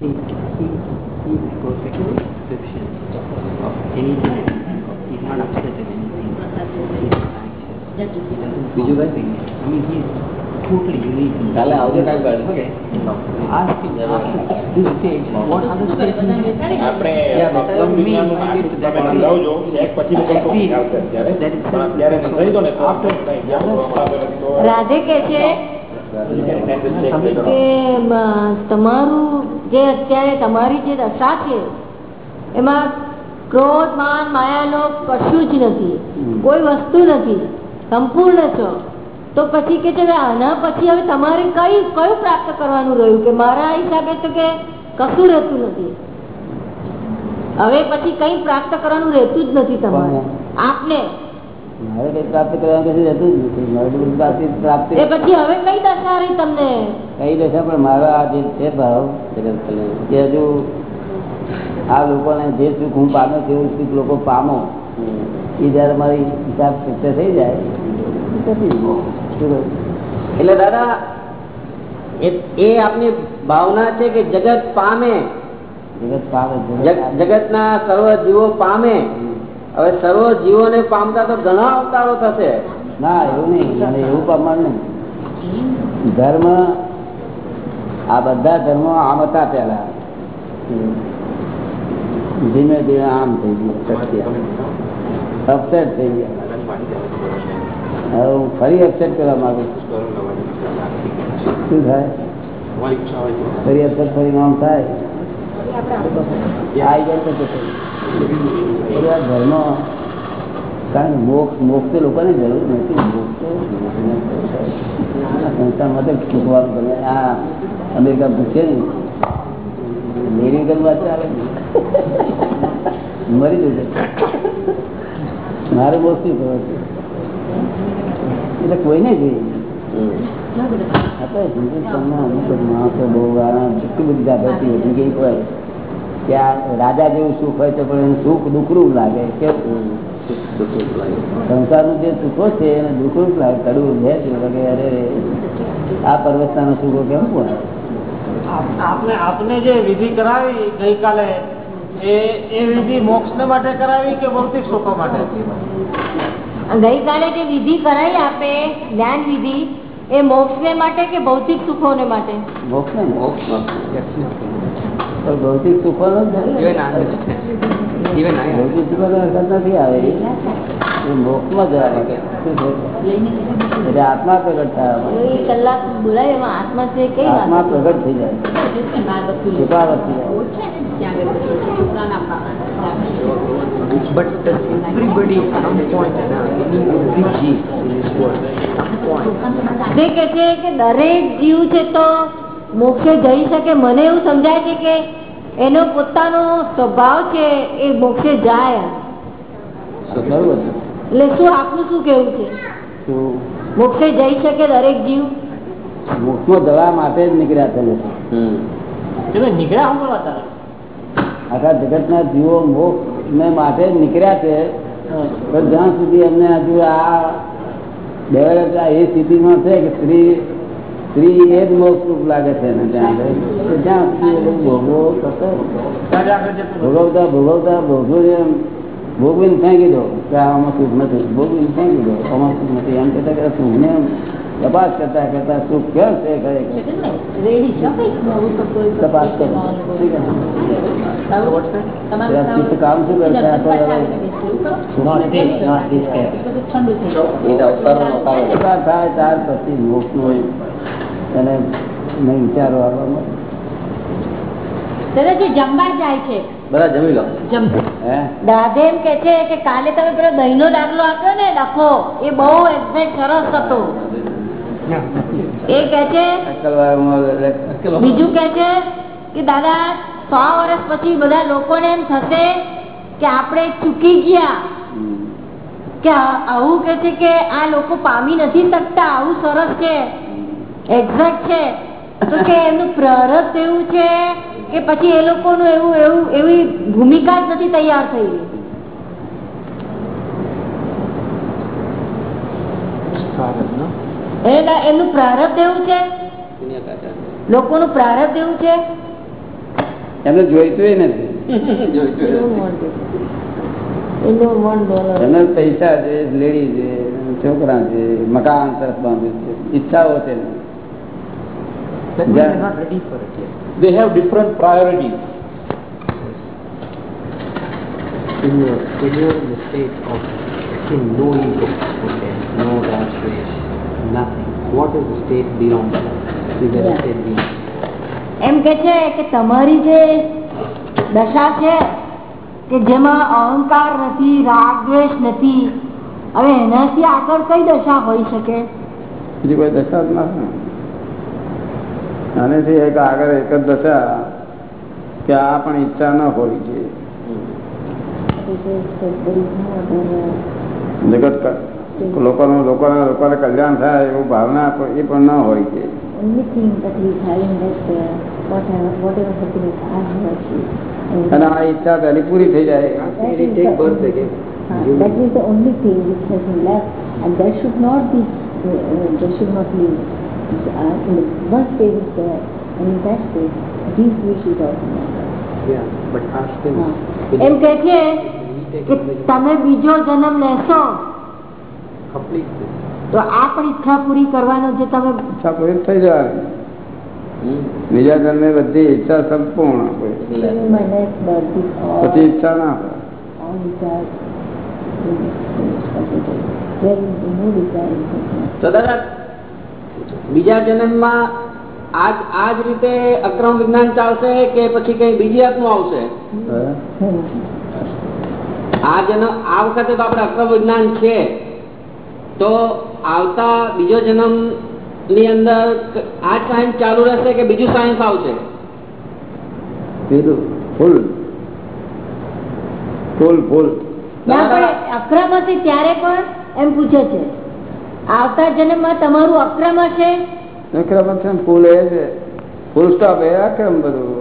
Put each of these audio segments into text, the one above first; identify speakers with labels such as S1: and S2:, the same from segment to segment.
S1: He, he, he is perfect description of anything. He's not upset at anything. He's not anxious. He doesn't
S2: બીજું
S1: want
S2: કઈ?
S1: things. I mean, he's totally unique. in
S2: કાલે
S1: that.
S2: આવજો કાંઈ કાઢી.
S1: Okay. Ask him after this stage, what other stage he has?
S3: આપણે
S1: Yeah, but
S3: ભગવાન
S1: me,
S3: વિજ્ઞાનનું
S1: I get to that
S3: તમે
S1: stage.
S3: સમજાવજો એક પછી
S1: I
S3: લોકો
S1: feel
S3: આવશે અત્યારે
S1: that is
S3: પણ અત્યારે
S1: so-
S3: સમજાવી દો ને તો
S1: after
S3: કંઈ જ્યાં
S1: other
S3: બરાબર તો
S4: રાધે કે છે તમારું જે અત્યારે તમારી જે દશા છે એમાં ક્રોધ માન માયાનો કશું જ નથી. કોઈ વસ્તુ નથી. સંપૂર્ણ છો. તો પછી કે છે આના પછી હવે તમારે કઈ કયું પ્રાપ્ત કરવાનું રહ્યું? કે મારા હિસાબે તો કે કશું રહેતું નથી. હવે પછી કઈ પ્રાપ્ત કરવાનું રહેતું જ નથી તમારે. આપને
S5: મારે કઈ પ્રાપ્ત કરવાનું કશું રહેતું જ નથી. મારે પ્રાપ્તિ પ્રાપ્તિ
S4: પછી હવે કઈ દશા રહી તમને?
S5: કઈ દશા? પણ મારો આ જે છે ભાવ કે હજુ આ લોકોને જે સુખ હું પામ્યો છું એવું સુખ લોકો પામો એ જયારે મારી હિસાબ સત્ય થઈ જાય?
S2: એટલે દાદા એ- એ આપની ભાવના છે કે જગત પામે.
S5: જગત પામે
S2: જગત ના સર્વ જીવો પામે. હવે સર્વ જીવોને પામતા તો ઘણા અવતારો થશે.
S5: ના એવું નહીં એવું પામવાનું નહીં. ધર્મ આ બધા ધર્મો આમ હતા પેલા ધીમે ધીમે આમ થઈ ગયું અપસેટ થઈ ગયા. હું ફરી અપસેટ કરવા માંગુ શું થાય? ફરી અપસેટ ફરી નામ થાય આવી જાય તો મરી બહુ શું ખબર છે? એટલે કોઈને જોઈએ આપણે હિન્દુસ્તાનમાં અમુક માણસો બહુ આરામ જેટલી બધી જાગૃતિ હોય કે આ રાજા જેવું સુખ હોય તો પણ એનું સુખ દુઃખરૂપ લાગે કેવું? સંસારનું જે સુખો છે એને દુઃખરૂપ લાગે કડવું છે કે અરે આ પર્વતના સુખો કેમ પણ
S6: આપને આપને જે વિધિ કરાવી ગઈકાલે એ એ વિધિ મોક્ષ માટે કરાવી કે ભૌતિક સુખો માટે?
S4: ગઈકાલે જે વિધિ કરાવી આપે જ્ઞાન વિધિ એ મોક્ષને માટે કે ભૌતિક સુખોને માટે?
S5: મોક્ષ ને
S2: મોક્ષ.
S5: ભૌતિક સુખો. ભૌતિક સુખો નથી આવે એ મોક્ષમાં જવા માંગે શું છે? એટલે આત્મા પ્રગટ થયા
S4: કલાક બોલાય એમાં આત્મા છે કઈ
S5: આત્મા પ્રગટ થઈ જાય કૃપાવત
S1: But everybody at some point now, any every Jew in this world, at some point,
S4: તે કે છે કે દરેક જીવ છે તો મોક્ષે જઈ શકે. મને એવું સમજાય છે કે એનો પોતાનો સ્વભાવ છે એ મોક્ષે જાય એટલે શું આપનું શું કેવું છે? મોક્ષે જઈ શકે દરેક જીવ?
S5: મોક્ષ નો દવા માટે જ નીકળ્યા
S6: થયેલો નીકળ્યા કરવા તારે
S5: જગતના જીવો મોક્ષ ને માટે જ નીકળ્યા છે. પણ જ્યાં સુધી એમને હજુ આ બે એ સ્થિતિમાં છે કે સ્ત્રી સ્ત્રી એ જ મોક્ષ રૂપ લાગે છે ને ત્યાં ત્યાં ભોગવો થતો. ભોગવતા ભોગવતા ભોગવીને ભોગવીને ફેંકી દો. કે આમાં સુખ નથી. ભોગવીને ફેંકી દો. આમાં સુખ નથી. એમ કહેતા કે સુખને તપાસ કરતા કરતા શું કેમ છે તપાસ કરો ઠીક છે. પેલા ચિત્ત કામ શું કરતા? થાય ત્યાર પછી નહીં વિચારો આવવા મળે.
S4: દાદાજી જમવા જાય છે.
S2: બરાબર જમી લો.
S5: હે?
S4: એમ કે છે કે કાલે તમે પેલો દહીં નો દાખલો આપ્યો ને લખો. એ બહુ એક્ઝેક્ટ સરસ હતો. બીજું કે છે કે દાદા, સો વર્ષ પછી બધા લોકોને એમ થશે કે આપણે ચૂકી ગયા. કે આવું કે છે કે આ લોકો પામી નથી શકતા, આવું સરસ છે. એક્ઝેક્ટ છે. તો કે એમનું પ્રારબ્ધ એવું છે કે પછી એ લોકોનું એવું એવું, એવી ભૂમિકા જ નથી તૈયાર થઈ એટલે એમનું પ્રારબ્ધ એવું છે લોકોનું પ્રારબ્ધ એવું છે
S5: એમને જોઈતું નથી પૈસા છે લેડી છે છોકરા છે મકાન સરસ બાંધ્યું છે ઈચ્છાઓ છે.
S3: They have different priorities.
S1: In your, in your state of in no ego, okay, no rat race, nothing. What is the state beyond that? Is there a state beyond?
S4: એમ કે છે કે તમારી જે દશા છે કે જેમાં અહંકાર નથી રાગ દ્વેષ નથી હવે એનાથી આગળ કઈ દશા હોઈ શકે
S5: બીજી કોઈ દશા જ નથી. આનેથી એક આગળ એક જ દશા કે આ પણ ઈચ્છા ન હોવી જોઈએ જગત ક- લોકોનું લોકોના લોકોને કલ્યાણ થાય એવું ભાવના એ પણ ન
S4: uh, achieved. And
S5: અને આ ઈચ્છા પહેલી પૂરી થઈ જાય
S1: After you take birth again,
S4: uh,
S1: you
S4: that is the only thing which has been left and that should not be, uh, uh, they should not leave. Uh, in the one stage is there and in that stage these wishes also not there.
S1: yeah, but ask him.
S4: હા.
S1: will
S4: M
S1: he-
S4: કે છે
S1: will he take
S4: કે
S1: it
S4: તમે બીજો જન્મ લેશો? તો આ પણ ઈચ્છા પૂરી કરવાનો જે તમે
S5: ઈચ્છા પૂરી થઈ જાય બીજા જન્મે બધી ઈચ્છા સંપૂર્ણ પછી ઈચ્છા ના.
S2: તો દાદા બીજા જન્મમાં આજ આ જ રીતે અક્રમ વિજ્ઞાન ચાલશે કે પછી કઈ બીજી આત્મા આવશે? આ જન્મ આ વખતે તો આપણે અક્રમ વિજ્ઞાન છે. તો આવતા બીજો જન્મની અંદર આ સાયન્સ ચાલુ રહેશે કે બીજું સાયન્સ આવશે?
S5: બીજું ફૂલ. ફૂલ ફૂલ.
S4: અક્રમ હશે ત્યારે પણ એમ પૂછે છે. આવતા જન્મમાં તમારું અક્રમ હશે?
S5: અક્રમ ફૂલ એ છે. ફૂલ સ્ટોપ એ અક્રમ બધું.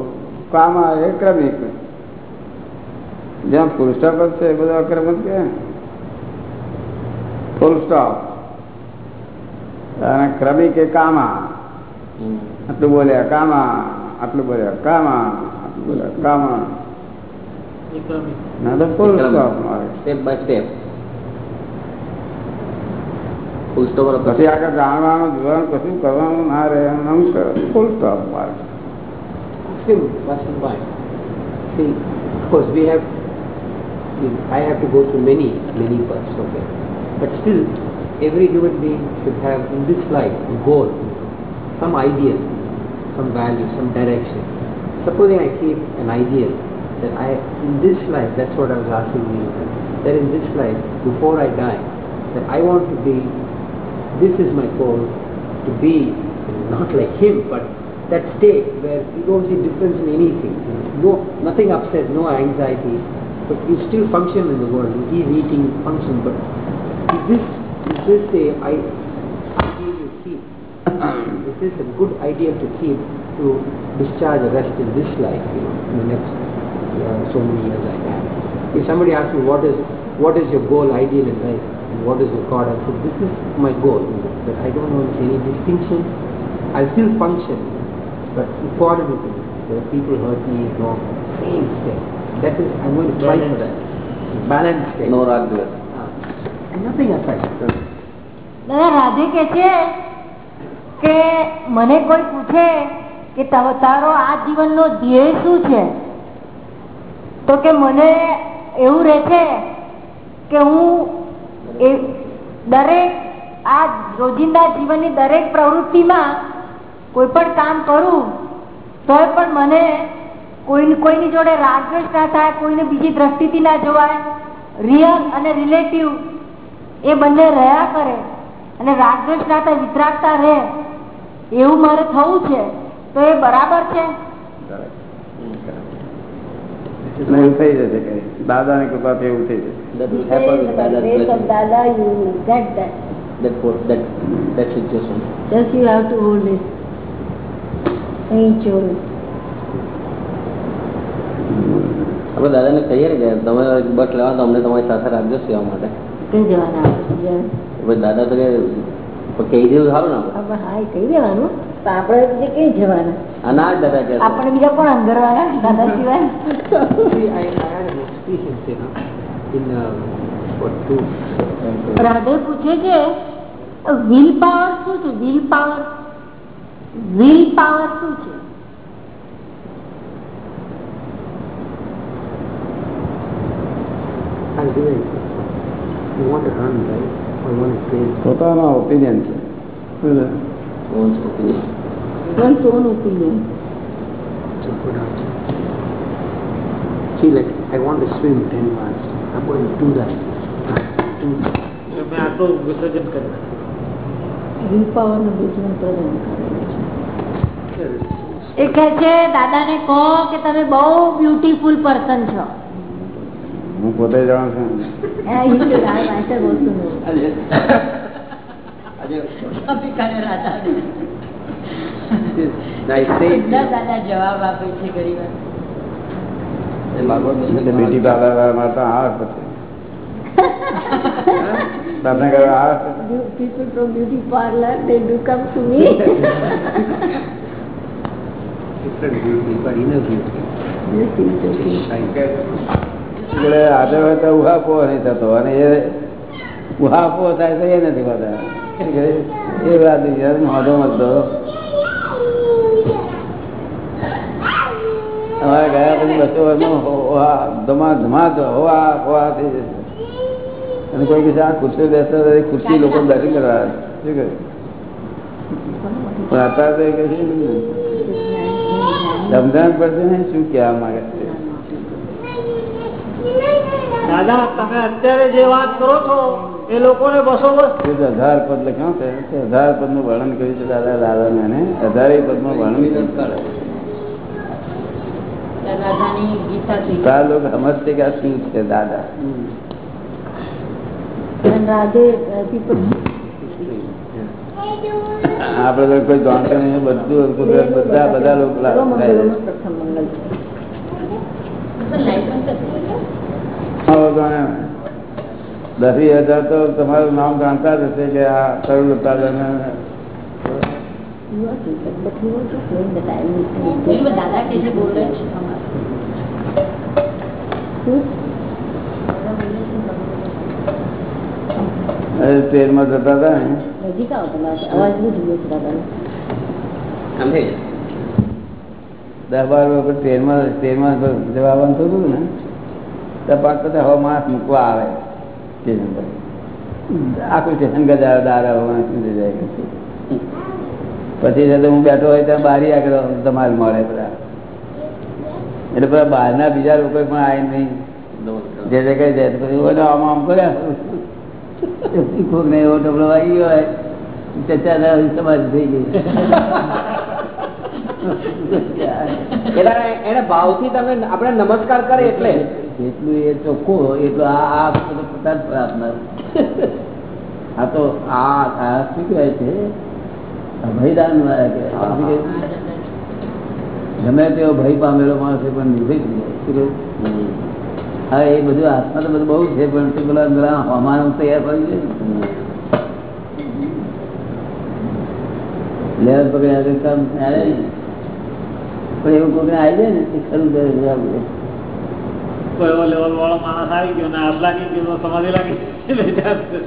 S5: કામ આવે ક્રમિક જ્યાં ફૂલ સ્ટોપ જ છે એ બધું અક્રમ જ કે. ફૂલ સ્ટોપ અને ક્રમિક એ કામા. આટલું બોલ્યા કામા આટલું બોલ્યા કામા આટલું બોલ્યા કામા. ના તો ફૂલ સ્ટોપ મારે.
S2: Step by step full stop
S5: પછી આગળ જાણવાનું જોવાનું કશું કરવાનું ના રહે આમ ફૂલ સ્ટોપ મારે.
S1: of course, we have, I have to go through many, many births, okay. But still, every human being should have in this life a goal, some ideal, some value, some direction. Supposing I keep an ideal that I, in this life, that's what I was asking you, that in this life, before I die, that I want to be, this is my goal, to be not like him, but that state where you don't see difference in anything. No, nothing upset, no anxiety, but you still function in the world. He's eating, function, but is this is this a idea you keep? Um, is this a good idea to keep to discharge rest in this life, you know, in the next uh, so many years I have? If somebody asks me what is what is your goal ideal in life and what is your God, I said this is my goal, you know, but I don't want any distinction. I still function, but it's to me. There are people hurt me, no, same thing. That is, I'm going to try for that. Balance state. No, not
S4: દાદા રાધે કે છે કે મને કોઈ પૂછે કે તારો આ જીવનનો ધ્યેય શું છે? તો કે મને એવું રહે છે કે હું દરેક આ રોજિંદા જીવનની દરેક પ્રવૃત્તિમાં કોઈ પણ કામ કરું, તોય પણ મને કોઈ કોઈની જોડે રાગદ્વેષ ના થાય, કોઈને બીજી દ્રષ્ટિથી ના જોવાય. રિયલ અને રિલેટિવ એ બંને રહ્યા કરે અને રાગદ્વેષ ના થાય વિતરાગતા રહે એવું મારે થવું છે તો એ બરાબર છે
S5: ને કઈ દાદાની કૃપાથી એવું થઈ જશે.
S2: આપણે દાદાને કહીએ ને કે તમે બસ લેવા તો અમને તમારી સાથે રાખજો સેવા માટે
S4: કઈ આપણે બીજા
S2: દાદા તો કહી દેવું સારું ને આપણે
S4: આપણે હા કહી દેવાનું. આપણે કઈ જવાના?
S2: અનાજ દાદા
S4: આપણે બીજા કોણ દાદા સિવાય? રાધે પૂછે છે વિલ પાવર શું છે? વિલ પાવર વિલ પાવર શું છે?
S1: you You want to run, right? Or you want to play?
S5: પોતાનો ઓપિનિયન છે બરાબર.
S4: One own opinion
S1: to go down. See, like, I want to swim 10 miles. I'm going to do that. Do that.
S6: મેં આટલું વિસર્જન કરી નાખ્યું.
S4: Will power નું વિજ્ઞાન પ્રદાન કરેલું છે
S1: There is-
S4: એ કહે છે દાદાને કહો કે તમે બહુ બ્યુટીફુલ પર્સન છો
S5: હું પોતે જાણું છું
S4: જવાબ આપે
S5: પછી તમને
S4: people from beauty parlor they do come to me
S1: different beauty, but inner beauty.
S4: Okay.
S5: એટલે આદર હોય તો ઉહાપો નહીં થતો. અને એ ઉહાપો થાય તો એ નથી બધા એ વાત મોઢો મતો અમારે ગયા પછી બસો વર્ષમાં ધમા ધમા હોવા હોવા થઈ જશે. અને કોઈ કહેશે આ ખુરશી બેસતા હતા ખુરશી લોકો દર્શન કરવા શું કહે? પણ અત્યારે તો એ કહે સમજણ પડશે ને શું કહેવા માંગે છે?
S6: દાદા તમે અત્યારે જે વાત કરો છો એ લોકોને બસો વર્ષ
S5: હજાર પદ લખ્યો છે. હજાર પદનું વર્ણન કર્યું છે દાદા દાદા ને હજારે પદનું વર્ણન કર્યું છે.
S4: દાદાની ગીતાથી
S5: તાર લોકો સમજશે કે આ શું છે દાદા? આપડે કોઈ જાણતો નહીં બધું કુદરત બધા બધા લોકો દસ વીસ હજાર તો તમારું નામ જાણતા જ હશે કે આ કરોડ ઉત્પાદન
S4: દાદા કે છે બોલે છે
S5: ટ્રેનમાં જતા હતા ને.
S4: નજીક આવો તમારે અવાજ બહુ જુએ છે દાદાનો.
S2: આમ થઈ જાય
S5: દસ બાર વખત ટ્રેનમાં ટ્રેનમાં જવાનું થતું હતું ને. તો હવા માણસ મૂકવા આવે. સ્ટેશન પર આખું સ્ટેશન ગજાર દારા માણસ મૂકી જાય પછી. હું બેઠો હોય ત્યાં બારી આગળ તમારે મળે બધા. એટલે બધા બહારના બીજા લોકો પણ આવે નહીં. જે જે કઈ જાય પછી ઓલો આમ આમ કર્યા કોક ને એવો ગયો હોય. ચચા સમાજ થઈ ગઈ.
S2: એને ભાવથી તમે આપણે નમસ્કાર કરે એટલે.
S5: જેટલું એ ચોખ્ખો એટલું આ આ બધું પોતા જ આપનાર આ તો આ આ શું કહેવાય છે અભયદાન વાળા કહેવાય. ગમે તેવો ભય પામેલો માણસ એ પણ નિર્ભય થઈ જાય શું કહ્યું? હા, એ બધું હાથમાં તો બધું બહુ છે, પણ તે પેલા પેલા હવામાન તૈયાર કરી છે લેવલ પકડ્યા વગર કામ ચાલે નહીં. પણ એવું કોઈ આવી જાય ને તે ખરું કરે
S6: કોઈ લેવલ વાળો માણસ આવી ગયો ને લાગી ગયો સમાધિ લાગી ગઈ.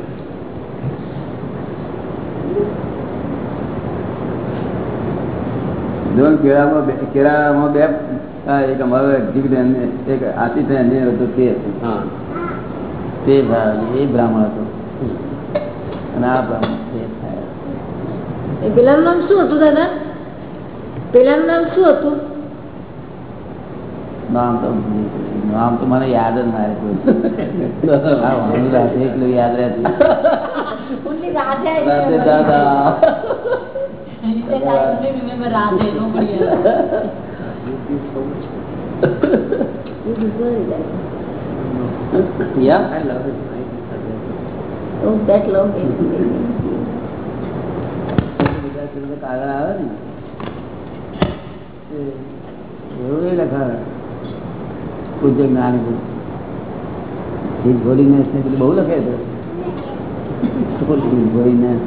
S5: કેળામાં કેળામાં બે એક અમારો એક્ઝિક્યુટિવ એક આશિષ એન્જિનિયર હતો તે. હતું
S2: હા.
S5: તે ભાવ એ બ્રાહ્મણ હતો. અને આ બ્રાહ્મણ તે થાય.
S4: એ પેલાનું નામ શું હતું દાદા? પેલાનું નામ શું હતું?
S5: નામ તો. નામ તો મને યાદ જ ના રહેતું રાતે યાદ રહેતું
S4: I
S5: રાતે. દાદા
S4: said, I
S1: love it.
S4: Oh, that
S5: કાગળ આવે ને એ એવું નહીં લખાવે પૂજ્ય જ્ઞાની પુરુષ. His holiness ને પેલું બહુ લખે છે? His holiness.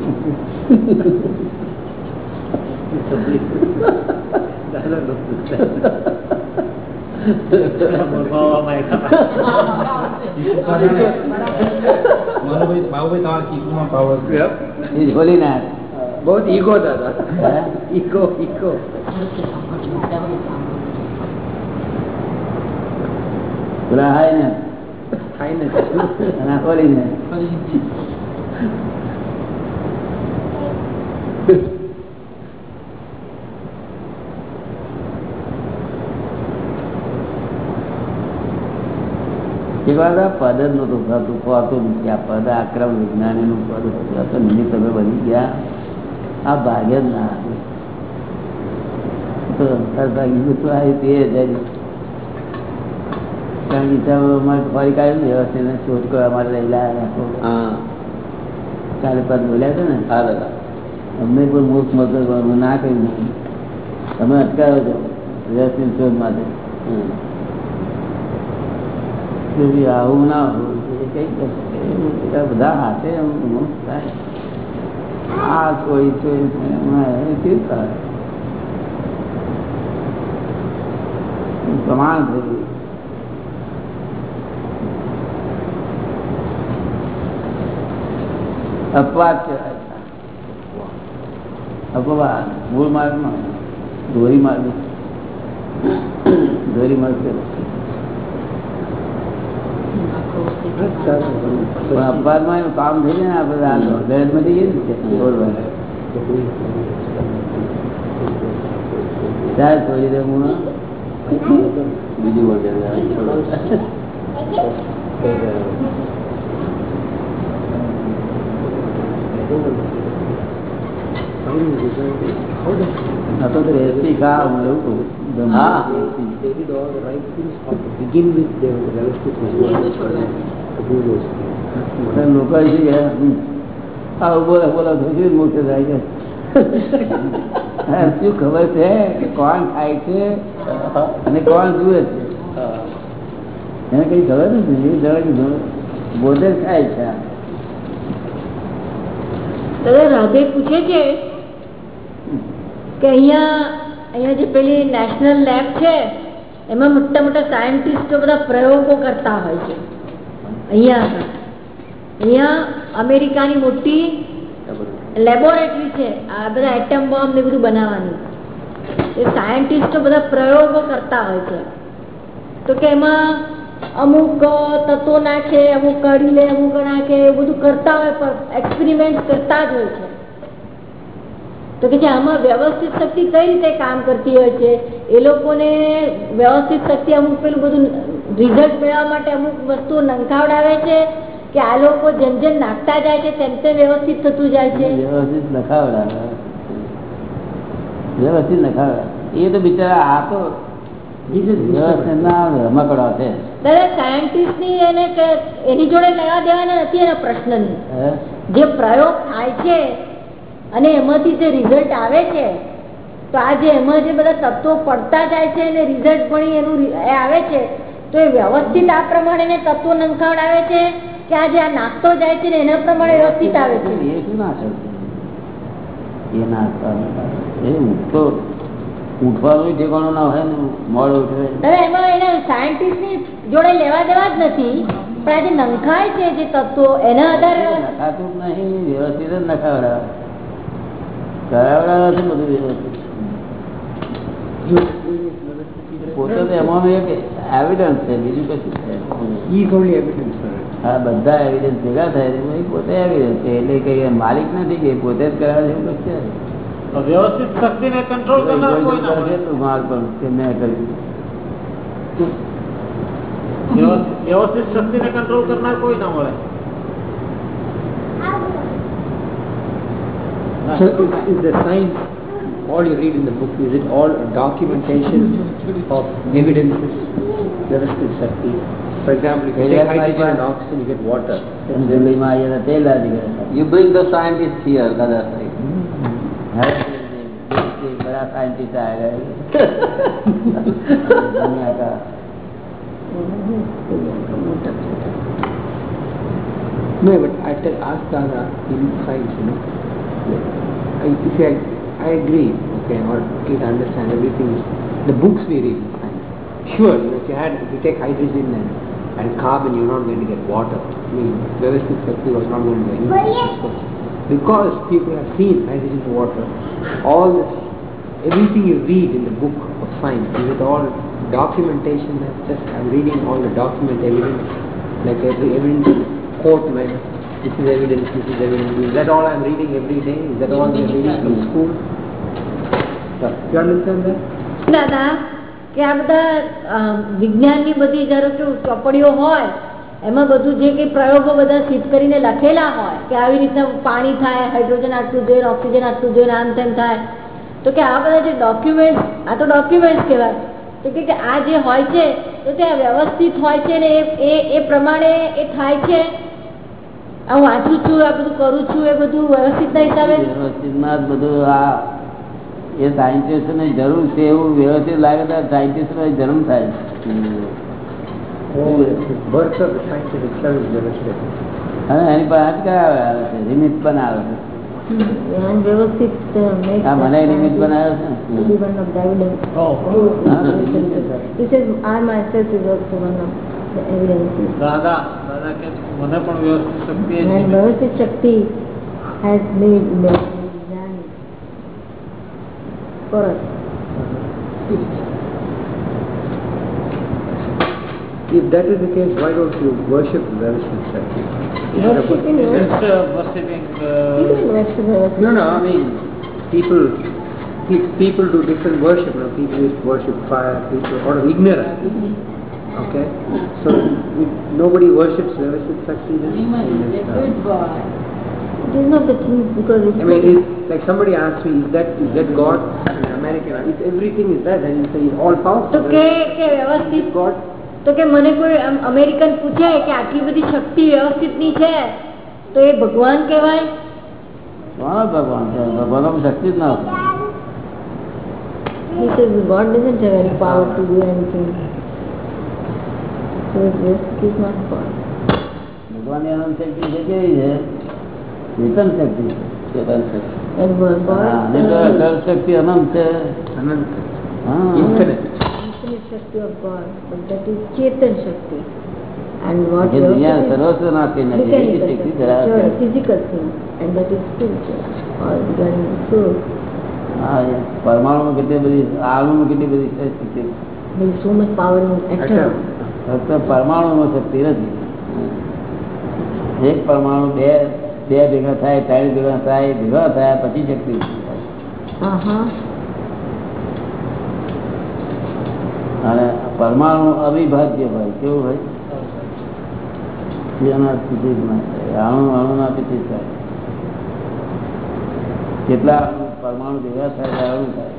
S3: બાબુભાઈ તમારા ચીકુમાં પાવર
S5: ગ્રહાય ને. પદ જ નતું થતું હોતું નથી આ પદ આક્રમ વિજ્ઞાની નું પદ તો તમે બની ગયા. આ ભાગ્ય જ ના આવે તો ભાગ્યું તો આવી તે જાય કે હિસાબ અમારે ફરી કાઢ્યું ને વ્યવસ્થિત શોધ કરવા અમારે રહેલા કાલે પદ બોલ્યા છે ને?
S2: હા દાદા.
S5: અમને પણ મૂર્ખ મત ના કહ્યું તમે અટકાવો છો વ્યવસ્થિત શોધ માટે. આવું ના હોવું કઈ બધા હાથે થાય. આ કોઈ છે પ્રમાણ થયું. અપવાદ કહેવાય અપવાદ, મૂળ માર્ગમાં. ધોરી માર્ગ. ધોરી માર્ગ કહેવાય. પણ અપવાદમાં એનું કામ થઈ જાય ને આપણે આ તો ગેરમાં જઈએ ને બોલવાનું. ચાલ છોડી દે હું બીજું વગેરે. ખબર છે કે કોણ ખાય છે અને કોણ જુએ છે એને કઈ ખબર નથી બોલે જરા બોધે ખાય છે.
S4: દાદા, રાધે પૂછે છે કે અહીંયા અહીંયા જે પેલી નેશનલ લેબ છે, એમાં મોટા મોટા સાયન્ટિસ્ટો બધા પ્રયોગો કરતા હોય છે. અહીંયા અહીંયા અમેરિકાની મોટી લેબોરેટરી છે. આ બધા એટમ બોમ્બ ને બધું બનાવવાનું. એ સાયન્ટિસ્ટો બધા પ્રયોગો કરતા હોય છે. તો કે એમાં અમુક તત્વો નાખે અમુક કાઢી લે અમુક નાખે એવું બધું કરતા હોય પણ એક્સપેરિમેન્ટ કરતા જ હોય છે. તો કે જે આમાં વ્યવસ્થિત શક્તિ કઈ રીતે કામ કરતી હોય છે એ લોકોને વ્યવસ્થિત શક્તિ અમુક પેલું બધું રિઝલ્ટ મેળવવા માટે અમુક વસ્તુઓ નંખાવડાવે છે કે આ લોકો જેમ જેમ નાખતા જાય છે તેમ તેમ વ્યવસ્થિત થતું જાય છે?
S5: વ્યવસ્થિત નખાવડાવે. વ્યવસ્થિત લખાવડા એ તો બિચારા આ તો વ્યવસ્થિત રમકડો છે.
S4: દાદા સાયન્ટિસ્ટની એને એની જોડે લેવા દેવાના નથી એના પ્રશ્નની. જે પ્રયોગ થાય છે અને એમાંથી જે રિઝલ્ટ આવે છે તો આ જે એમાં જે બધા તત્વો પડતા જાય છે અને રિઝલ્ટ પણ એનું આવે છે તો એ વ્યવસ્થિત આ પ્રમાણે તત્વો નંખાવડાવે છે કે આ જે આ નાખતો જાય છે ને એના પ્રમાણે વ્યવસ્થિત આવે છે?
S5: એ શું ના કરે એ ના કરે. એ ઉઠતો ઉઠવાનું ઠેકાણું ના હોય ને મોડું ઉઠે.
S4: દાદા એમાં એના સાયન્ટિસ્ટની જોડે લેવા દેવા જ નથી પણ આ નંખાય છે જે તત્વો એના આધારે.
S5: નખાતું નહીં વ્યવસ્થિત જ નખાવડા કરાવડા નથી બધું વ્યવસ્થિત. પોતે તો એમાં એક એવિડન્સ છે બીજું કશું બધા એવિડન્સ ભેગા થાય છે પોતે એવિડન્સ છે એટલે કઈ માલિક નથી કે પોતે જ કરાવે છે એવું કશું
S6: વ્યવસ્થિત શક્તિને કંટ્રોલ કરનાર કોઈ ના
S5: મેં કર્યું.
S6: વ્યવસ્થિત- શક્તિને કંટ્રોલ કરનાર કોઈ ના મળે
S1: So is, is the science, all you read in the book, is it all a documentation of evidences, Vyavasthit Shakti? For example, if you take hydrogen and oxygen, you get water.
S2: You bring the scientist here,
S5: Dada બડા scientist આ ગયા દુનિયા કા
S1: No, but I tell, ask Dada in science, you know. I, I, I agree, okay, or at least understand everything is, the books we read in science. Sure, you know, if you had, if you take hydrogen and, and carbon, you're not going to get water. I mean, Vyavasthit Shakti was not going to do anything, of course. Because people have seen hydrogen to water, all this, everything you read in the book of science, is it all documentation, that's just, I'm reading all the document evidence, like every evidence court, like, this is evidence, this is evidence, is that all I'm reading every day? Is that all I'm reading from school? You understand that?
S4: દાદા કે આ બધા વિજ્ઞાનની બધી જ્યારે ચોપડીઓ હોય એમાં બધું જે કંઈ પ્રયોગો બધા સિદ્ધ કરીને લખેલા હોય કે આવી રીતના પાણી થાય હાઇડ્રોજન આટલું જોઈએ ઓક્સિજન આટલું જોઈએ આમ તેમ થાય તો કે આ બધા જે ડોક્યુમેન્ટ આ તો ડોક્યુમેન્ટ્સ કહેવાય તો કે આ જે હોય છે તો તે વ્યવસ્થિત હોય છે ને એ એ- એ પ્રમાણે એ થાય છે? આ હું વાંચું છું આ બધું કરું છું એ બધું વ્યવસ્થિતના હિસાબે?
S5: વ્યવસ્થિતમાં જ બધું આ એ સાયન્ટિસ્ટની જરૂર છે એવું વ્યવસ્થિત લાગે તો સાયન્ટિસ્ટનો જન્મ થાય. એની પાસે જ કરાવે આવે છે રિમિત પણ આવે
S4: છે. વ્યવસ્થિત અ, make
S5: આ મને નિમિત્ત બનાવે છે
S4: to be one of the evidence.
S5: હા, નિમિત્ત જ.
S4: He says, I myself is also one of the evidences.
S6: દાદા દાદા કે મને પણ વ્યવસ્થિત શક્તિ એ જ
S4: And
S6: નિમિત્ત.
S4: Bhagavad Shakti has
S1: If that is the case, why don't you worship the Vaishnav Shakti?
S4: Worshipping
S6: Just uh, worshipping... Uh,
S1: No, no, I mean, people people do different worship. You know, people used to worship fire, people out of ignorance. Okay? So nobody worships Vaishnav Sakti. Uh, good boy.
S4: it is not the truth because it's
S1: I mean, is, like somebody asked me, is that is that God? American, is everything is that? And you say, all powerful.
S4: Okay, okay, okay,
S1: God
S4: તો કે મને કોઈ American પૂછે કે આટલી બધી શક્તિ વ્યવસ્થિતની છે તો એ ભગવાન કહેવાય
S5: ભગવાન છે ભગવાન શક્તિ જ ના.
S4: He says God doesn't have any power to do anything. So Vyavastith is not God.
S5: ભગવાનની અનંત શક્તિ છે કેવી છે ચેતન શક્તિ ચેતન શક્તિ અનંત છે.
S4: And what mechanical
S5: Shakti
S4: physical thing, and that is spiritual, or regarding the soul.
S5: કેટલી બધી કેટલી બધી. ફક્ત પરમાણુમાં શક્તિ નથી એક પરમાણુ બે બે ભેગા થાય ત્રણ ભેગા થાય ભેગા થયા પછી શક્તિ થાય.
S4: Uh-huh.
S5: અને પરમાણુ અવિભાજ્ય ભાઈ કેવું ભાઈ? ના થાય. અણુ થાય. કેટલા પરમાણુ ભેગા થાય અણુ થાય.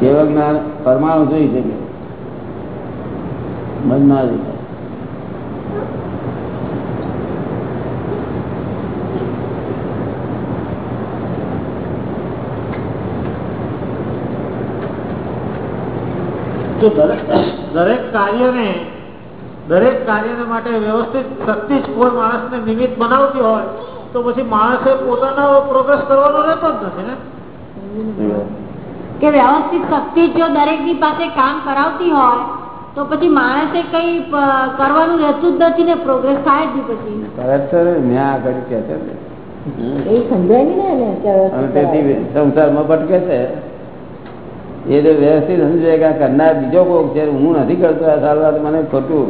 S5: કેવળ પરમાણુ જોઈ શકે. મન ના
S6: દરેક દરેક કાર્યને દરેક કાર્યને માટે વ્યવસ્થિત શક્તિ જ કોઈ માણસને નિમિત્ત બનાવતી હોય તો પછી માણસે પોતાનો પ્રોગ્રેસ કરવાનો રહેતો જ નથી ને?
S4: કે વ્યવસ્થિત શક્તિ જો દરેકની પાસે કામ કરાવતી હોય તો પછી માણસે કઈ કરવાનું રહેતું જ નથી ને પ્રોગ્રેસ થાય જ પછી.
S5: સંસારમાં ભટકે છે. એ તો વ્યવસ્થિત સમજે કે કરનાર બીજો કોક છે હું નથી કરતો આ સારવાર મને ખોટું.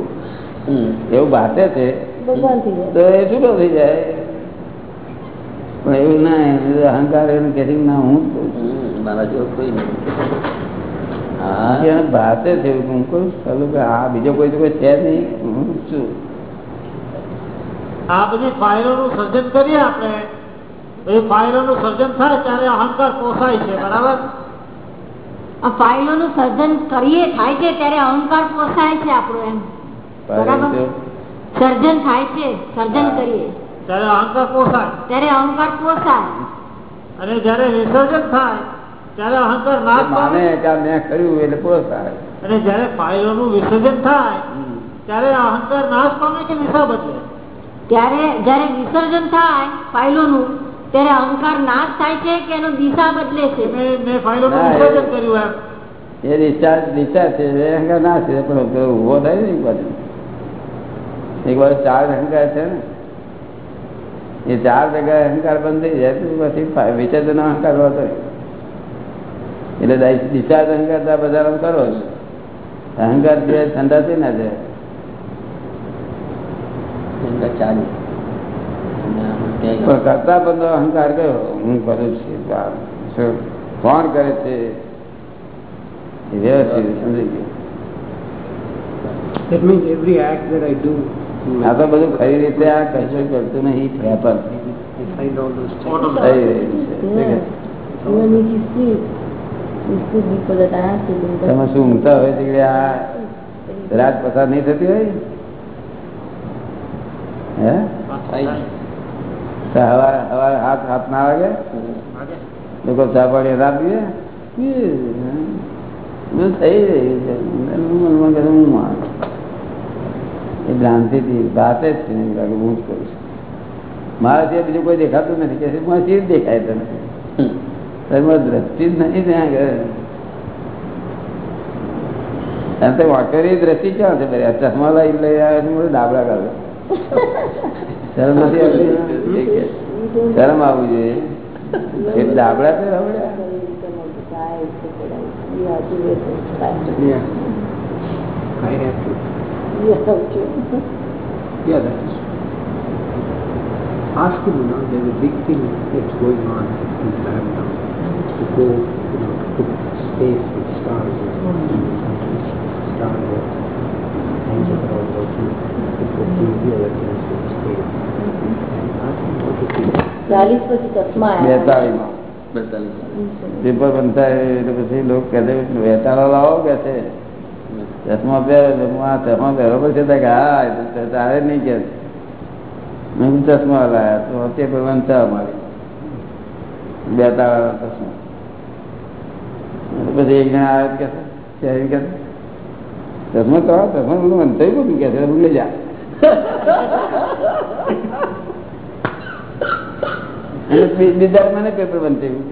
S5: એવું ભાતે છે. તો એ છૂટો થઈ જાય. પણ એવું ના અહંકાર એને કે છે ના હું.
S2: મારા જેવો કોઈ
S5: બાકી એને ભાતે છે એવું હું કહું ચાલુ કે આ બીજો કોઈ તો કોઈ છે નહીં. હું છું.
S6: આ બધી ફાઇલોનું સર્જન કરીએ આપણે. એ ફાઇલોનું સર્જન થાય ત્યારે અહંકાર પોસાય છે બરાબર?
S4: ફાઇલોનું સર્જન કરીએ થાય છે ત્યારે અહંકાર પોસાય છે આપણું એમ. બરાબર. સર્જન થાય છે સર્જન કરીએ.
S6: ત્યારે અહંકાર પોસાય.
S4: ત્યારે અહંકાર પોસાય.
S6: અને જયારે વિસર્જન થાય ત્યારે અહંકાર નાશ પામે
S5: માને કે મેં કર્યું એટલે પોસાય.
S6: અને જયારે ફાઇલોનું વિસર્જન થાય ત્યારે અહંકાર નાશ પામે કે દિશા બદલે?
S4: ત્યારે જયારે વિસર્જન થાય ફાઇલોનું ત્યારે અહંકાર નાશ થાય છે કે એનો દિશા બદલે છે?
S6: મેં
S5: એ-
S6: વિસર્જન કર્યું એમ
S5: એ ડિસ્ચાર્જ ડિસ્ચાર્જ છે એ અહંકાર ના છે પણ ઊભો થાય ને એક બાજુ. એક બાજુ ચાર અહંકાર છે ને. એ ચાર જગ્યાએ અહંકાર બંધ થઈ જાય પછી વિસર્જન અહંકાર હોતો એટલે ડિસ્ચાર્જ અહંકાર તો બધા કરો છો અહંકાર જે ઠંડા થઈ ના જાય.
S2: ગંગા ચાલી. ત્યાં
S5: પણ કરતા બંધો અહંકાર કયો? હું કરું છું કોણ કરે છે? વ્યવસ્થિત સમજી ગયું. આ તો બધું ખરી રીતે આ કશું કરતું નહીં. તમે શું ઊંઘતા હોય છે કે આ રાત પસાર નહીં થતી હોય? હે? હાથ હાથ ના વાગે? લોકો ચા પાણી ના પીએ પીએ. બધું થઈ રહ્યું છે. અંદરનું મનમાં કહે હું માનું. એ ભ્રાંતિથી વાત જ છે નહીં લાગે હું જ કરું છું. મારા સિવાય બીજું કોઈ દેખાતું નથી. કે મારે જ દેખાય તને તારી દ્રષ્ટિ જ નહીં ત્યાં આગળ. એમ તો વાંકરી દ્રષ્ટિ ક્યાં છે? ભાઈ આ ચશ્મા લાવી લઈ આવ્યા છે મને ડાબડા કરે શરમ નથી આવતી શરમ આવવું જોઈએ એ ડાબડા છે Rabda
S1: Yeah. I have to. Yeah, that is. Ask him, you know, there's a big thing that's going on in Paramount to go, you know, to put space with stars and countries, star work. Thank you for all working. To put India against in space. And
S4: ચાલીસ પછી ચશ્મા
S2: બેતાલીસ
S5: બનતા પછી ચશ્મા એક જણા આવે કે છે કે ચશ્મા ચશ્મા બધું વંચાઈ બધું કે છે લઈ જા અને બી- બીજા મને પેપર બંધાયું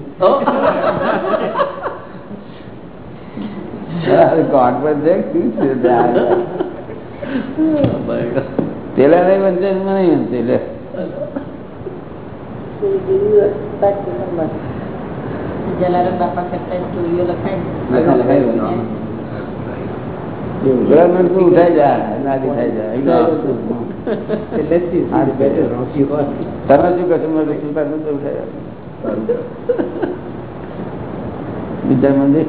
S5: કોન્ફરન્સ છે? શું છે પેલા નહીં બનશે નહીં બનશે એટલે
S4: જલારામ બાપા કરતા સ્ટોરીઓ
S2: લખાય, લખાય.
S5: ઉઘરામણ ઉઠાઈ જા નાડી થઈ જાય
S1: So
S5: તમે શું કહેશો મને શું કહેશો તો બીજા મંદિર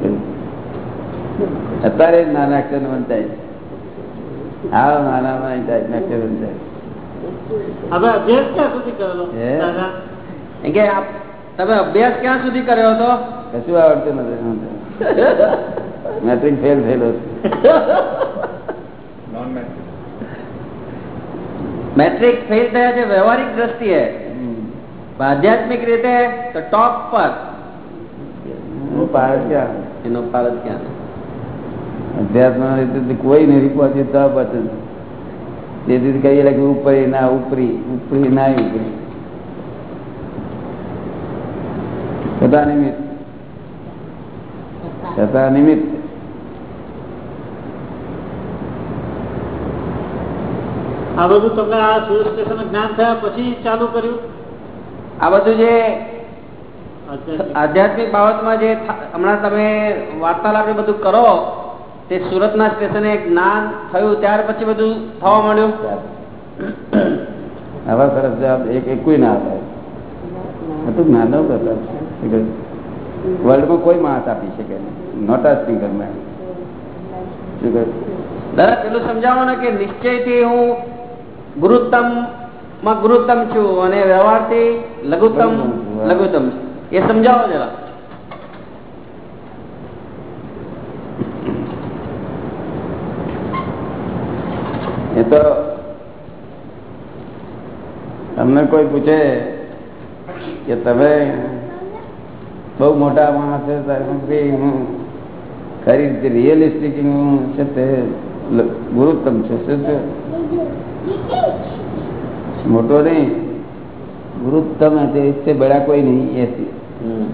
S5: અત્યારે નાના અક્ષર વંચાય હા નાના ટાઈપ અક્ષર મન
S6: થાય અભ્યાસ ક્યાં સુધી કરેલો?
S5: હે?
S2: કે આપ- તમે અભ્યાસ ક્યાં સુધી કર્યો હતો?
S5: કશું આવડતું નથી મેટ્રિક ફેલ થયેલો
S3: નોન મેટ્રિક
S2: મેટ્રિક ફેલ થયા છે વ્યવહારિક દ્રષ્ટિએ. આધ્યાત્મિક રીતે તો ટોપ પર. એનો ભારત ક્યાં?
S5: અધ્યાત્મ રીતે કોઈ નથી પહોંચી તો પછી તેથી કહીએ કે ઉપરી ના ઉપરી ઉપરી ના ઉપરી. છતાં નિમિત્ત. છતાં નિમિત્ત.
S6: આ બધું તમને આ સુરત સ્ટેશન જ્ઞાન થયા પછી ચાલુ કર્યું?
S2: આ બધું જે
S6: આધ્યાત્મિક.
S2: બાબતમાં જે હમણાં તમે વાર્તાલાપ એ બધું કરો તે સુરતના સ્ટેશને જ્ઞાન થયું ત્યાર પછી બધું થવા માંડ્યું?
S5: આવા સરસ જવાબ એક એક કોઈ ના આપે આ તો જ્ઞાનનો પ્રતાપ છે. વર્લ્ડમાં કોઈ માણસ આપી શકે નહીં. નોટ આ સ્પીકર મેન
S2: દાદા પેલું સમજાવો ને કે નિશ્ચયથી હું ગુરુત્તમમાં ગુરુત્તમ છું અને વ્યવહારથી લઘુત્તમ લઘુત્તમ એ સમજાવો જરા.
S5: એ તો તમને કોઈ પૂછે કે તમે બહુ મોટા માણસ છે હું રિયલિસ્ટિક છે તે ગુરુત્તમ છે શું છે મોટો નહીં ગુરુત્તમ है, तो इससे बड़ा कोई नहीं ऐसी
S2: હમ.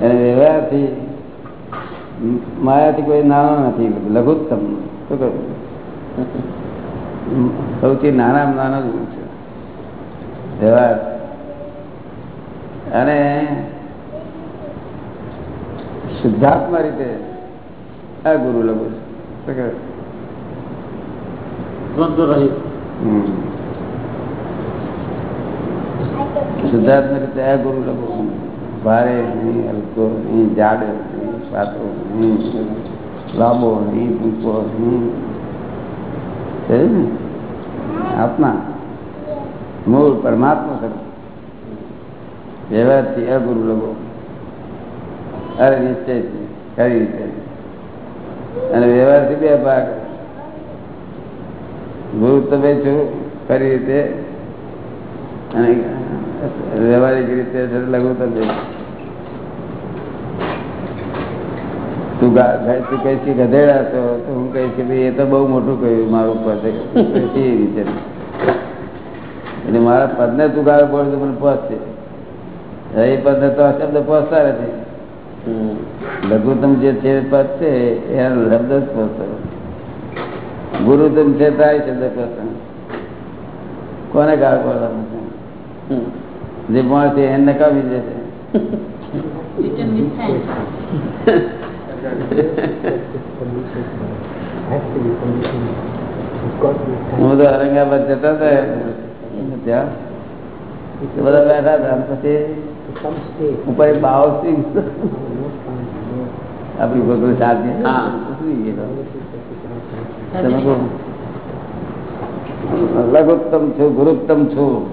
S5: અને વ્યવહારથી માયાથી કોઈ નાનો નથી લઘુત્તમ શું કહ્યું સૌથી નાનામાં નાનો જ ગુરુ છે વ્યવહાર અને શુદ્ધાત્મા રીતે આ ગુરુ લઘુ છે શું કહ્યું
S6: દ્વંદ્વ રહિત
S5: હમ. શુદ્ધાત્મા રીતે ગુરુ લઘુ ભારે નહીં હલકો જાડો પાતો લાંબો નહીં ટૂંકો આત્મા. મૂળ પરમાત્મા સ્વરૂપ વ્યવહારથી અગુરુ લગો અરે નિશ્ચય કઈ રીતે અને વ્યવહારથી બે ભાગ ગુરુ તમે છો ખરી રીતે. અને વ્યવહારિક રીતે લઘુ તમે તું તું કહીશ કે ગધેડા છો તો હું કહીશ કે ભાઈ એ તો બહુ મોટું કહ્યું મારું પદ. એ રીતે. એટલે મારા પદને તું ગાળો પડે તો મને પહોંચશે એ પદને તો આ શબ્દ પહોંચતા નથી. લઘુત્તમ જે છે પદ છે એનો શબ્દ જ પહોંચતો ગુરુત્તમ છે તાય શબ્દ પહોંચતો કોને ગાળ પડવાનું છે
S2: હમ.
S5: જે માણસ છે એને નકામી જશે
S1: Has to be conditioned. It's got to be
S5: હું તો ઔરંગાબાદ જતા હતા ત્યાં તો બધા બેઠા હતા અને પછી
S1: to some state.
S5: ઉપર એક બાવો સિંહ
S1: No fun, no.
S5: આપણી ભગવાન સાથી
S2: હા.
S5: સુઈ ગયેલો.
S1: This is
S5: તમે કહો, લઘુત્તમ છું ગુરુત્તમ છું.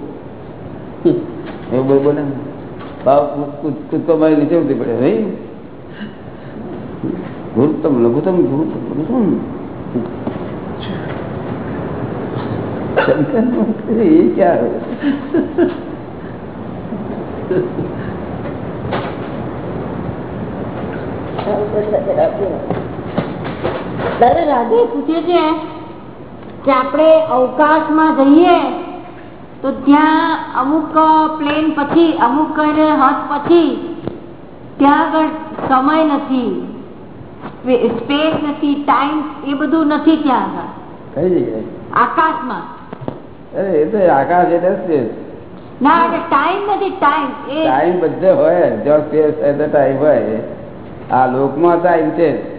S5: એવું બોલ બોલે કૂદકો મારી નીચે ઉતરી પડે નહીં? ગુરુત્તમ લઘુત્તમ ગુરુત્તમ શંકર એ ક્યાં
S4: દાદા રાધે પૂછે છે કે આપણે અવકાશમાં જઈએ તો ત્યાં અમુક પ્લેન પછી અમુક હદ પછી ત્યાં આગળ સમય નથી સ્પેસ નથી ટાઈમ એ બધું નથી ત્યાં આગળ. આકાશમાં.
S5: એ તો આકાશ એટલે સ્પેસ.
S4: ના ટાઈમ નથી ટાઈમ એ
S5: ટાઈમ બધે હોય જો સ્પેસ હોય તો ટાઈમ હોય. આ લોકમાં ટાઈમ છે.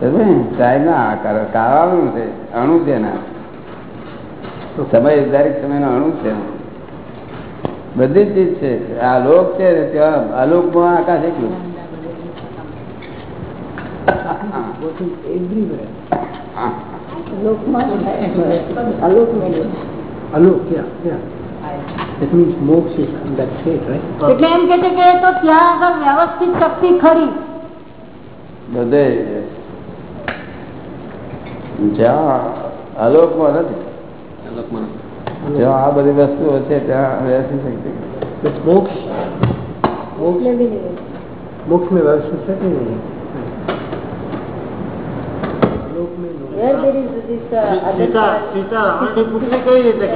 S5: ના કારણનું છે અણુ છે ના સમય દરેક સમયનો અણુ છે બધી જ ચીજ છે. આ લોક છે ને ત્યાં અલોકમાં આકાશ એકલું.
S1: working everywhere.
S4: લોકમાં અલોકમાં
S1: Alok, yeah, yeah. That means moksha is in that state, right?
S4: એટલે એમ કે છે કે તો ત્યાં આગળ વ્યવસ્થિત શક્તિ ખરી.
S5: બધે જ્યાં અલોકમાં નથી. જ્યાં આ બધી વસ્તુઓ છે ત્યાં બેસી શકતી
S1: મોક્ષ? મોક્ષ
S6: મેં બેસી શકે નહીં? કઈ રીતે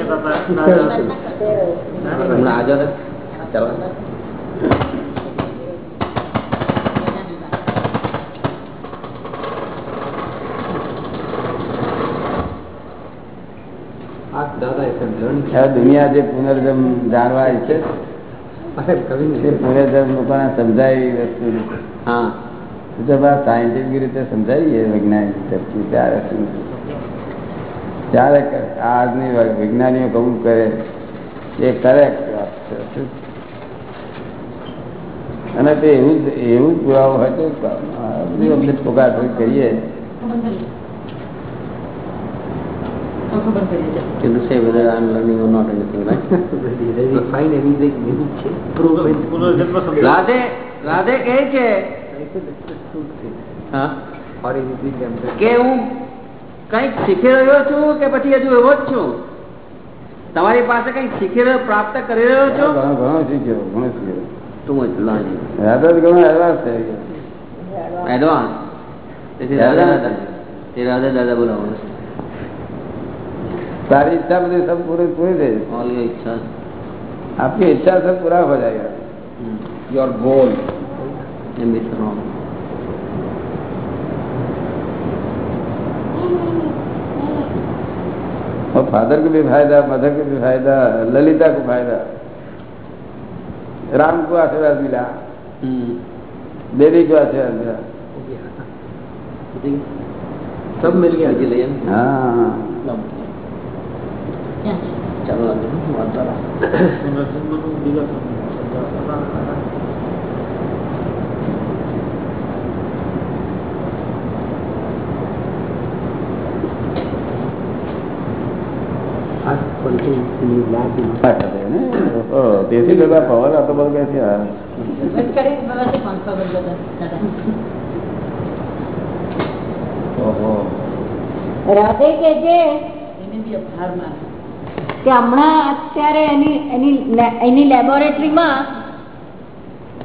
S5: દુનિયા જે પુનર્જન્મ જાણવા છે. પુનર્જન્મ લોકોને સમજાય વસ્તુ
S2: હા.
S5: સાયન્ટિફિક રીતે સમજાવીએ વૈજ્ઞાનિક તરફથી ત્યારે શું ત્યારે આજની વિજ્ઞાનીઓ કબૂલ કરે એ કરેક્ટ વાત છે અને તે એવું જ એવું જ પુરાવો હોય તો અમને કરીએ.
S2: Can you say whether I'm learning or not anything, right?
S1: Ready, ready, find anything,
S6: new?
S2: Radhe Radhe કહે છે. કે હું કંઈક શીખી રહ્યો છું કે પછી હજુ એવો જ છું તમારી પાસે કંઈક શીખી રહ્યો પ્રાપ્ત કરી રહ્યો છો
S5: ઘણો શીખ્યો ઘણો શીખ્યો
S2: તું જ લાજી
S5: રાધા ઘણો એડવાન્સ થઈ ગયો
S2: એડવાન્સ રાધા દાદા તે રાધા દાદા બોલાવો
S5: सारी इच्छा मुझे सब पूरी पूरी दे
S2: इच्छा
S5: आपकी इच्छा सब पूरा हो जाएगा
S2: योर
S5: और फादर को भी फ़ायदा मदर को भी फ़ायदा ललिता को फ़ायदा राम को आशीर्वाद मिला देवी को आशीर्वाद मिला
S1: सब मिल गया
S5: हाँ
S2: ચાલો
S5: વાંધો તેથી દાદા પવન આટલો બધો ક્યાંથી
S3: આવે?
S4: રાધે કે જે ફાર્મા કે હમણાં અત્યારે એની એની એની લેબોરેટરીમાં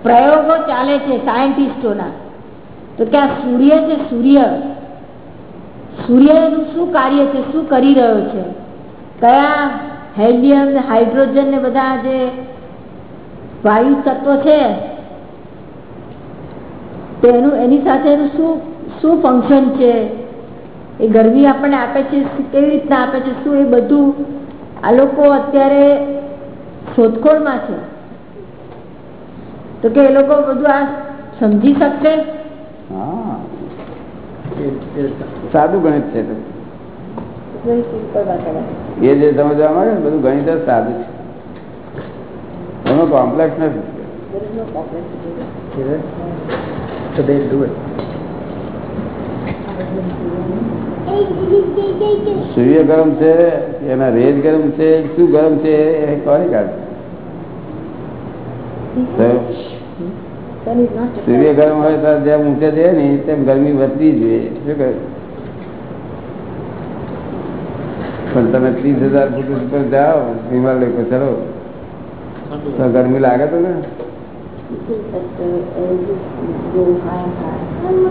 S4: પ્રયોગો ચાલે છે સાયન્ટિસ્ટોના. તો આ સૂર્ય છે, સૂર્ય. સૂર્યનું શું કાર્ય છે, શું કરી રહ્યો છે? કયા હેલિયમ હાઇડ્રોજન ને બધા જે વાયુ તત્વો છે તેનું એની સાથે શું શું ફંક્શન છે? એ ગરમી આપણને આપે છે, કેવી રીતના આપે છે, શું એ બધું આ લોકો અત્યારે શોધખોળમાં છે. તો કે એ લોકો બધું આ સમજી શકશે?
S5: હા. સાદું ગણિત છે. એ જે સમજવા માંગે ને બધું ગણિત જ સાદું છે. એનો કોમ્પ્લેક્સ નથી. સૂર્ય ગરમ છે એના રેજ ગરમ છે શું ગરમ છે એ કોની કાઢે સૂર્ય ગરમ હોય તો જેમ ઊંચે છે ને તેમ ગરમી વધવી જોઈએ શું કહે? પણ તમે ત્રીસ હજાર ફૂટ ઉપર જાઓ હિમાલય પર ચલો તો ગરમી લાગે તો ને?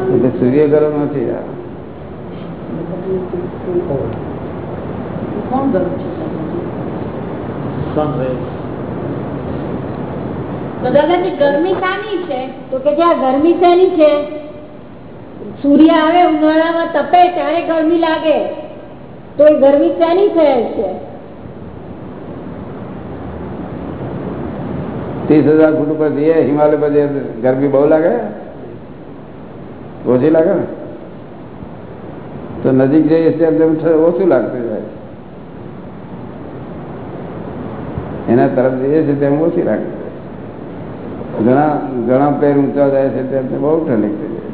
S5: એટલે સૂર્ય ગરમ નથી યાર.
S4: ગરમી શાની છે? સૂર્ય આવે, ઉનાળામાં તપે, ત્યારે ગરમી લાગે. તો એ ગરમી શેની થયેલ છે?
S5: ત્રીસ હજાર ફૂટ ઉપર જઈએ, હિમાલય પર ગરમી બહુ લાગે? ઓછી લાગે ને? તો નજીક જઈએ તેમ તેમ ઓછું લાગતું જાય એના તરફ જઈએ છે તેમ ઓછી લાગે ઘણા ઘણા પેર ઊંચા જાય છે તેમ બહુ ઠંડી થઈ જાય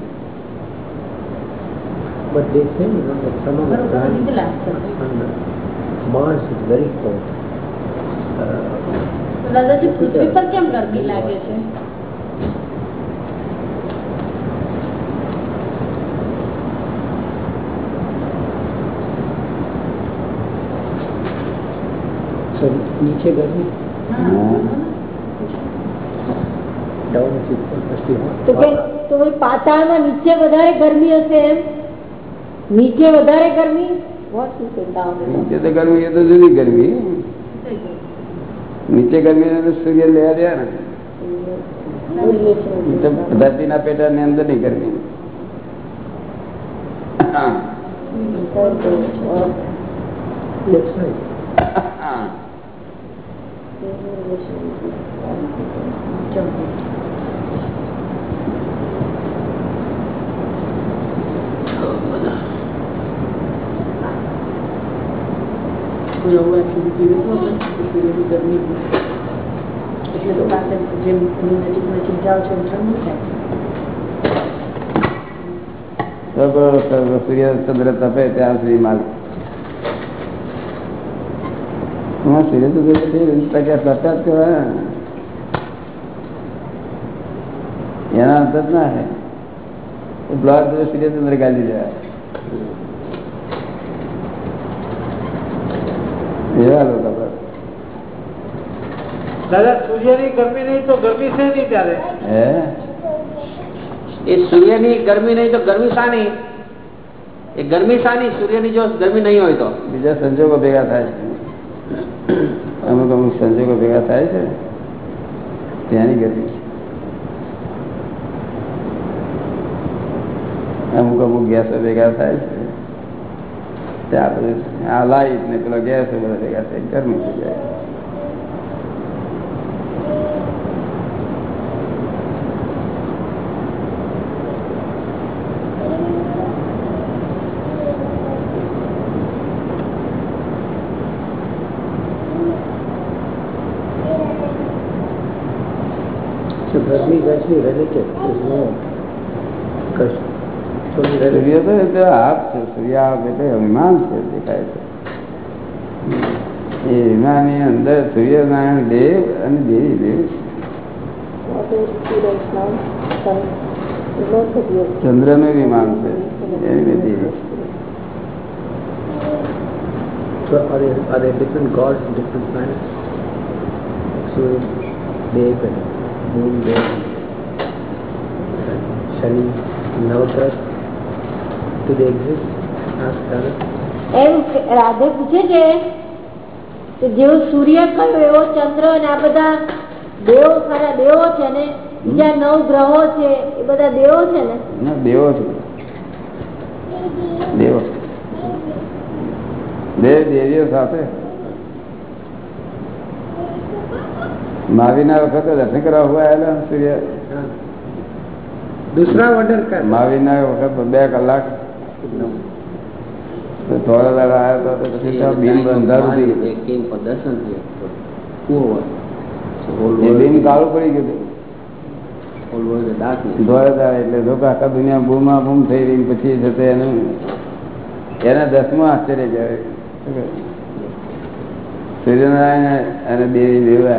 S1: cold.
S4: દાદાજી પૃથ્વી પર કેમ ગરમી લાગે છે?
S1: नीचे गर्मी
S5: હા.
S1: down is equal must be hot.
S4: તો કે તો ભાઈ પાતાળમાં નીચે વધારે ગરમી હશે એમ નીચે વધારે ગરમી What you say down is-
S5: નીચે તો ગરમી એ તો જુદી ગરમી નીચે ગરમી ને તો સૂર્ય લેવા દે ને એ તો ધરતીના પેટાની અંદર ની ગરમી
S1: That's right.
S7: કોઈ આવું એક્ટિવિટી નથી આપણે સૂર્યની ગરમી એટલે તો પાસે જેમ એની નજીક નજીક જાઓ છો એમ ઠંડુ થાય
S5: સૂર્ય ચંદ્ર તપે ત્યાં સુધી માલ હા, સૂર્ય ચંદ્ર તપે તપ્યા તપ્યા જ કહેવાય ને. એના અંત જ ના હે બ્લોક સૂર્ય ચંદ્ર ગાલી જાય એવા લોકો પર.
S6: દાદા સૂર્યની ગરમી નહીં તો ગરમી છે નહીં ત્યારે
S5: હે
S2: એ સૂર્યની ગરમી નહીં તો ગરમી શાની એ ગરમી શાની સૂર્યની જો ગરમી નહીં હોય તો
S5: બીજા સંજોગો ભેગા થાય છે અમુક અમુક સંજોગો ભેગા થાય છે. ત્યાંની ગતિ. અમુક અમુક ગેસો ભેગા થાય છે. ત્યાં બધું આ લાઈટ ને પેલો ગેસ બધા ભેગા થાય ગરમી થઈ જાય
S1: So No.
S5: સૂર્ય તો એટલે છે સૂર્ય એટલે અભિમાન છે દેખાય છે એ વિમાનની અંદર સૂર્યનારાયણ દેવ અને દેવી દેવ
S7: real.
S5: ચંદ્રનું વિમાન છે એની બધી
S1: So are there, are there different gods in different planets? Surya, Dev and Moon, Dev, exist? Ask Dada.
S4: એમ રાધે પૂછે છે કે જેવો સૂર્ય કયો એવો ચંદ્ર અને આ બધા દેવો ખરા દેવો છે ને? બીજા નવ ગ્રહો છે એ બધા દેવો છે ને?
S5: દેવો છે. દેવો. દેવ દેવીઓ સાથે. મહાવીરના વખતે દર્શન કરવા હોય આવેલા સૂર્ય.
S1: દુસરા ઓર્ડર કર. માવી
S5: ના વખત બે કલાક. થોડા દાડા આવ્યા તો પછી બિન બંધારું થઈ ગયું. એટલે જો દુનિયા બૂમા બૂમ થઈ રહી પછી જતે એનું. એના દસમા આશ્ચર્ય કહેવાય સૂર્યનારાયણ અને દેવી દેવા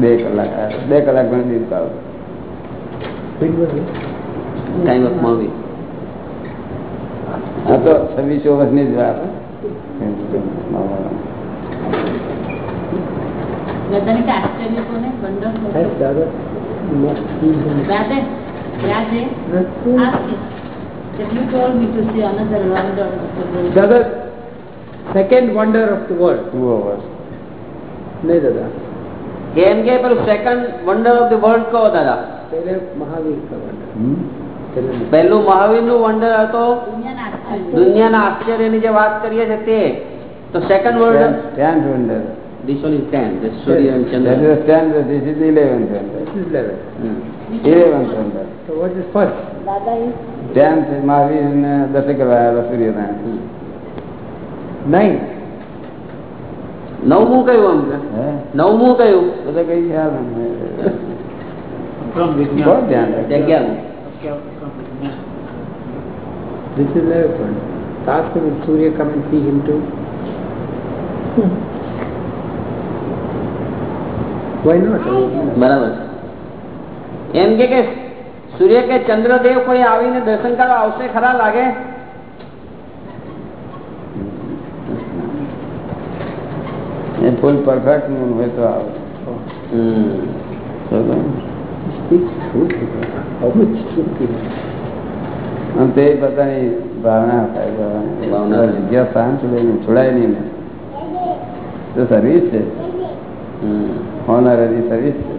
S5: બે કલાક આવ્યા બે કલાક પણ દીપ
S1: કાળું.
S2: ટાઈમ ઓફ મૂવી
S5: આ તો છવ્વીસ ઓવરની જ વાત.
S1: દાદા second wonder of the world
S5: two
S1: નહીં દાદા.
S2: કેમ કે second wonder of the world કહો દાદા.
S1: મહાવીર
S2: પહેલું મહાવીરનું વંડર હતો
S7: દુનિયાના
S2: આશ્ચર્યની જે વાત કરીએ છીએ તે તો second world
S5: tenth wonder
S2: This one is 10, the Surya and Chandra.
S5: That is 10, this is 11th wonder.
S1: This is 11.
S2: Hmm.
S5: 11th wonder.
S1: So what is first?
S7: Dada
S5: is? 10th is Mahavir and uh,
S1: Datakavaya,
S2: the Surya Dhan. Hmm.
S5: 9th.
S2: નવમું કયું
S6: અમને
S5: નવમું કયું
S2: બધા
S6: કઈ યાદ
S1: This is. So ask will Surya come and see him too? Why not?
S2: બરાબર એમ કે કે સૂર્ય કે ચંદ્રદેવ કોઈ આવીને દર્શન કરવા આવશે ખરા લાગે
S5: ફૂલ પરફેક્ટ હોય તો આવે તે પોતાની ભાવના જગ્યા શાંત લઈને છોડાય નહીં તો સર્વિસ છે. ઓનરરી સર્વિસ છે.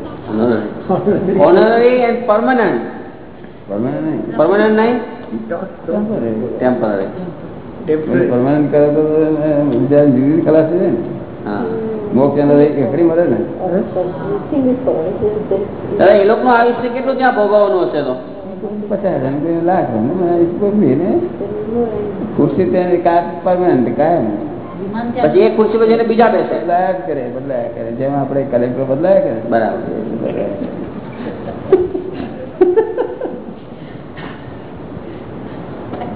S2: Honorary and permanent.
S5: પરમાનન્ટ નહીં.
S2: Permanent નહીં?
S5: Temporary
S1: temporary.
S5: પરમાનન્ટ કરે તો બીજા જુદી કલાસ છે ને. મોક્ષ એકડી મળે ને?
S2: આયુષ્ય કેટલું ત્યાં ભોગવવાનું હશે તો?
S5: પચાસ હજાર લાખ ખુરશી ત્યાં કાર પરમાનન્ટ કાયમ.
S2: પછી એક ખુરશી પર જઈને બીજા બેસે.
S5: બદલાયા કરે બદલાયા કરે. જેમ આપણે કલેક્ટર બદલાયા કરે.
S2: બરાબર
S7: કોણ આવે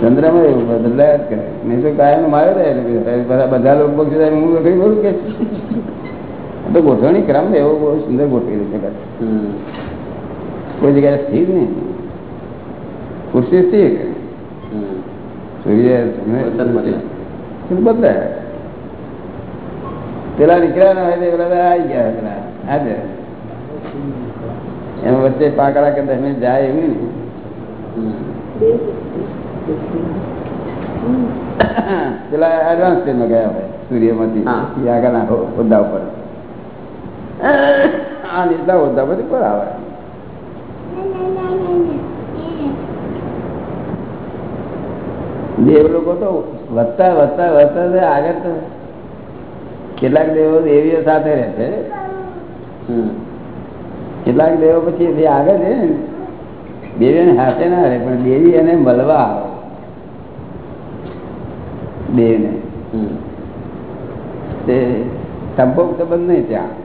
S5: ચંદ્રમાં એવું બદલાય જ કરે નહીં તો કાયમ મારે રહે બધા બધા લોકો પક્ષી થાય હું કઈ બોલું કે? તો ગોઠવણી ક્રમ એવો બહુ સુંદર ગોઠવી છે કોઈ જગ્યાએ સ્થિર નહીં. ખુરશી સ્થિર. સૂર્ય
S2: બદલાય.
S5: બદલાય. પેલા નીકળ્યા ના હોય તો પેલા આવી ગયા પેલા આજે એમાં વચ્ચે પાકડા કે તમે જાય એવું ને પેલા એડવાન્સ સ્ટેજમાં ગયા હોય સૂર્યમાંથી. આગળના હોદ્દા ઉપર. આ નીચલા હોદ્દા પર પર આવે. દેવ લોકો તો વધતા વધતા વધતા આગળ તો કેટલાક દેવો દેવીઓ સાથે રહે છે. કેટલાક દેવો પછી જે આગળ છે. ને દેવીને હાથે ના રહે પણ દેવી એને મળવા આવે. દેવને. સંભોગ સંબંધ નહીં ત્યાં.